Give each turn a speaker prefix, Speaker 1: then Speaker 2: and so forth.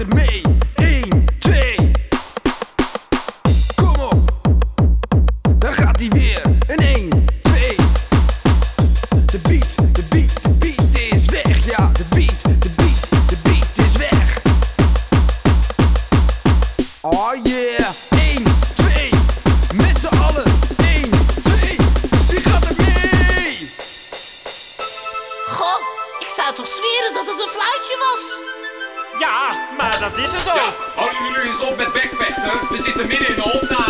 Speaker 1: 1, 2. Kom op. Daar gaat hij weer. En 1, 2. De beat, de beat, de beat is weg. Ja, de beat, de beat, de beat is weg. Oh yeah. 1, 2. Met z'n allen. 1, 2. Die gaat er.
Speaker 2: Goh, ik zou toch zweren dat het een fluitje was.
Speaker 3: Ja, maar dat is het ook. Ja,
Speaker 4: houden jullie eens op met backpacken. We zitten midden in de opname.